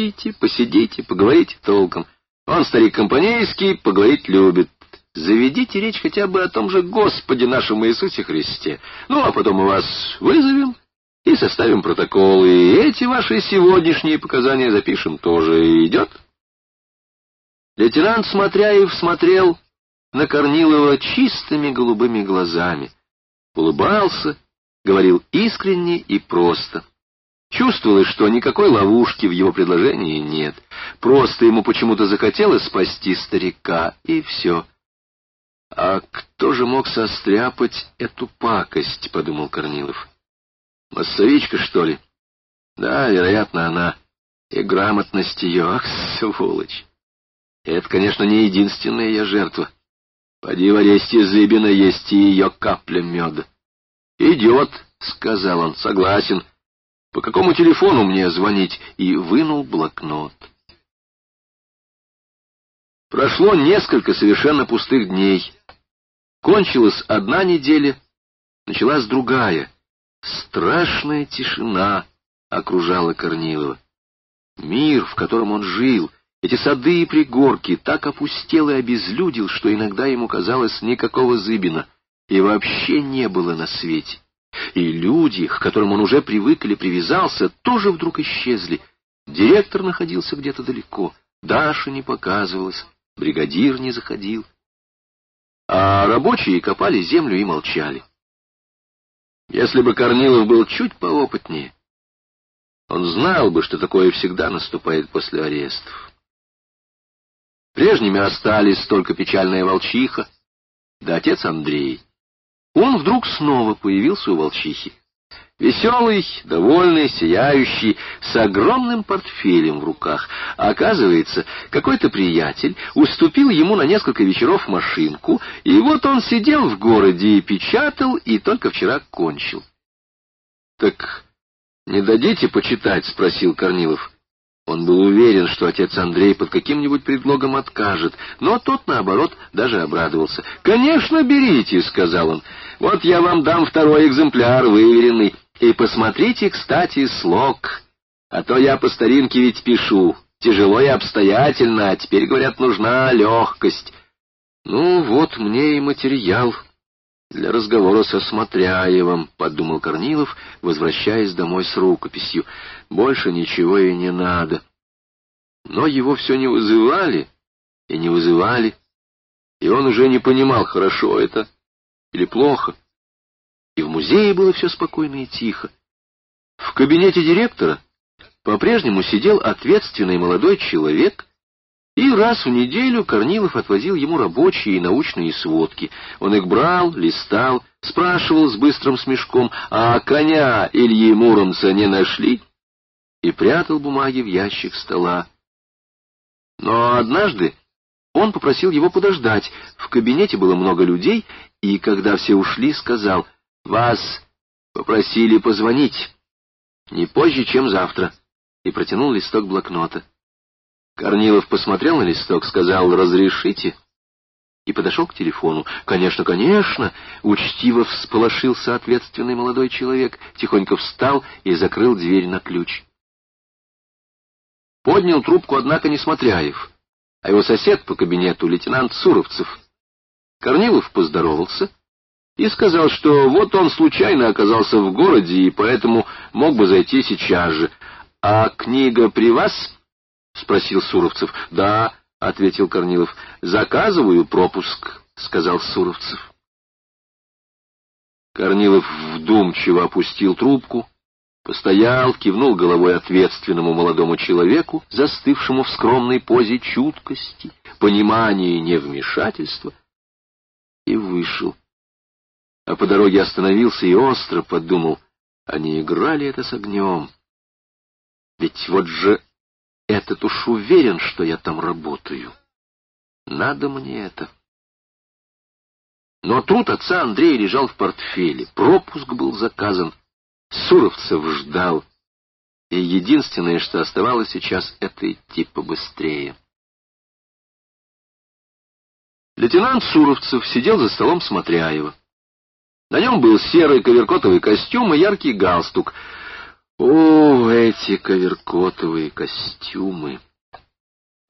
выпейте, посидите, поговорите толком. Он старик компанейский, поговорить любит. Заведите речь хотя бы о том же Господе нашем Иисусе Христе. Ну, а потом мы вас вызовем и составим протокол, и эти ваши сегодняшние показания запишем тоже. Идет?» Лейтенант Смотряев смотрел на Корнилова чистыми голубыми глазами, улыбался, говорил искренне и просто. Чувствовалось, что никакой ловушки в его предложении нет. Просто ему почему-то захотелось спасти старика, и все. «А кто же мог состряпать эту пакость?» — подумал Корнилов. «Массовичка, что ли?» «Да, вероятно, она. И грамотность ее, ах, сволочь!» «Это, конечно, не единственная ее жертва. Поди в аресте Зыбина есть и ее капля меда». «Идет», — сказал он, — «согласен. По какому телефону мне звонить?» И вынул блокнот. Прошло несколько совершенно пустых дней. Кончилась одна неделя, началась другая. Страшная тишина окружала Корнилова. Мир, в котором он жил, эти сады и пригорки, так опустел и обезлюдил, что иногда ему казалось никакого Зыбина, и вообще не было на свете. И люди, к которым он уже привык или привязался, тоже вдруг исчезли. Директор находился где-то далеко, Даша не показывалась, бригадир не заходил а рабочие копали землю и молчали. Если бы Корнилов был чуть поопытнее, он знал бы, что такое всегда наступает после арестов. Прежними остались только печальная волчиха, да отец Андрей. Он вдруг снова появился у волчихи. Веселый, довольный, сияющий, с огромным портфелем в руках. Оказывается, какой-то приятель уступил ему на несколько вечеров машинку, и вот он сидел в городе и печатал, и только вчера кончил. — Так не дадите почитать? — спросил Корнилов. Он был уверен, что отец Андрей под каким-нибудь предлогом откажет, но тот, наоборот, даже обрадовался. «Конечно, берите», — сказал он. «Вот я вам дам второй экземпляр, выверенный. И посмотрите, кстати, слог. А то я по старинке ведь пишу. Тяжело и обстоятельно, а теперь, говорят, нужна легкость. Ну, вот мне и материал для разговора со Смотряевым, — подумал Корнилов, возвращаясь домой с рукописью. Больше ничего и не надо. Но его все не вызывали и не вызывали, и он уже не понимал, хорошо это или плохо и в музее было все спокойно и тихо. В кабинете директора по-прежнему сидел ответственный молодой человек, и раз в неделю Корнилов отвозил ему рабочие и научные сводки. Он их брал, листал, спрашивал с быстрым смешком, а коня Ильи Муромца не нашли, и прятал бумаги в ящик стола. Но однажды он попросил его подождать. В кабинете было много людей, и, когда все ушли, сказал — вас попросили позвонить. Не позже, чем завтра. И протянул листок блокнота. Корнилов посмотрел на листок, сказал «Разрешите?» и подошел к телефону. «Конечно, конечно!» — учтиво всполошился ответственный молодой человек, тихонько встал и закрыл дверь на ключ. Поднял трубку, однако, не Смотряев, а его сосед по кабинету, лейтенант Суровцев. Корнилов поздоровался и сказал, что вот он случайно оказался в городе и поэтому мог бы зайти сейчас же. — А книга при вас? — спросил Суровцев. — Да, — ответил Корнилов. — Заказываю пропуск, — сказал Суровцев. Корнилов вдумчиво опустил трубку, постоял, кивнул головой ответственному молодому человеку, застывшему в скромной позе чуткости, понимания и невмешательства, и вышел а по дороге остановился и остро подумал, они играли это с огнем. Ведь вот же этот уж уверен, что я там работаю. Надо мне это. Но труд отца Андрея лежал в портфеле, пропуск был заказан, Суровцев ждал, и единственное, что оставалось сейчас, это идти побыстрее. Лейтенант Суровцев сидел за столом Смотряева. На нем был серый коверкотовый костюм и яркий галстук. О, эти коверкотовые костюмы!